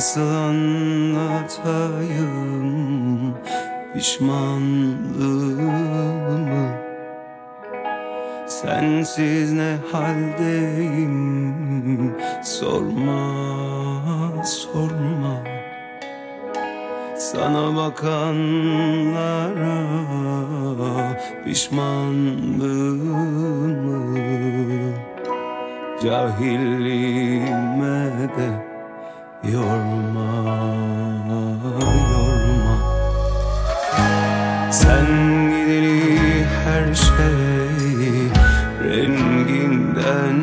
Nasıl anlatayım pişmanlığımı? Sensiz ne haldeyim? Sorma sorma. Sana bakanlara pişmanlığımı Cahilliğime de yorma yorma. Sen gideli her şey renginden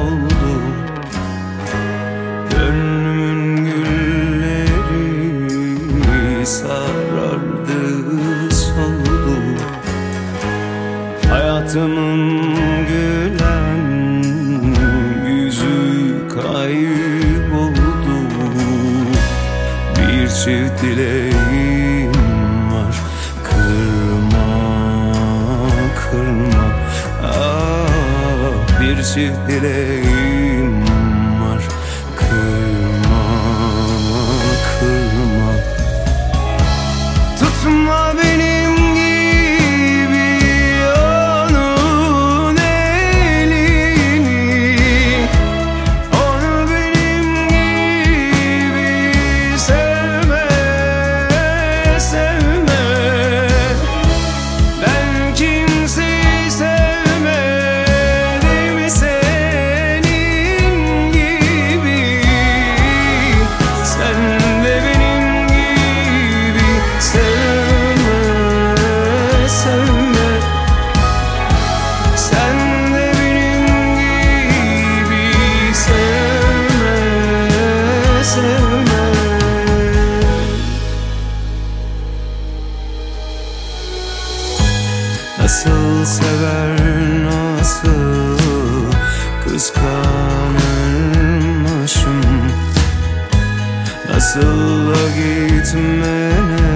oldu. Gönlümün gülleri sarardı soldu. Hayatımın çift dileğim var. Kırma, kırma. Ah, Bir çift dileğim var. Kırma, kırma. Tutma benim Nasıl sever nasıl kıskanırmışım? Nasıl gitmene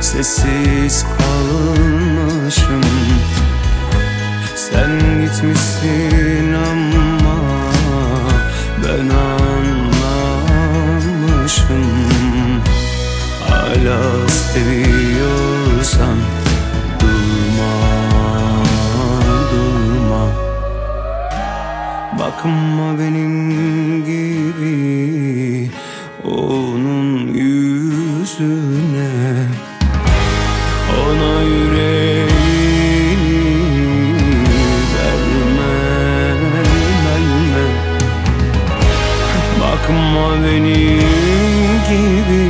sessiz kalmışım. Sen gitmişsin ama ben anlamışım. Hala seviyorum benim gibi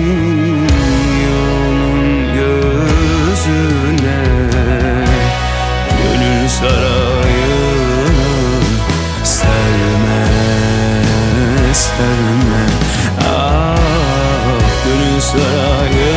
Yolun gözüne Gönül sarayına Serme, serme. Ah, gönül sarayına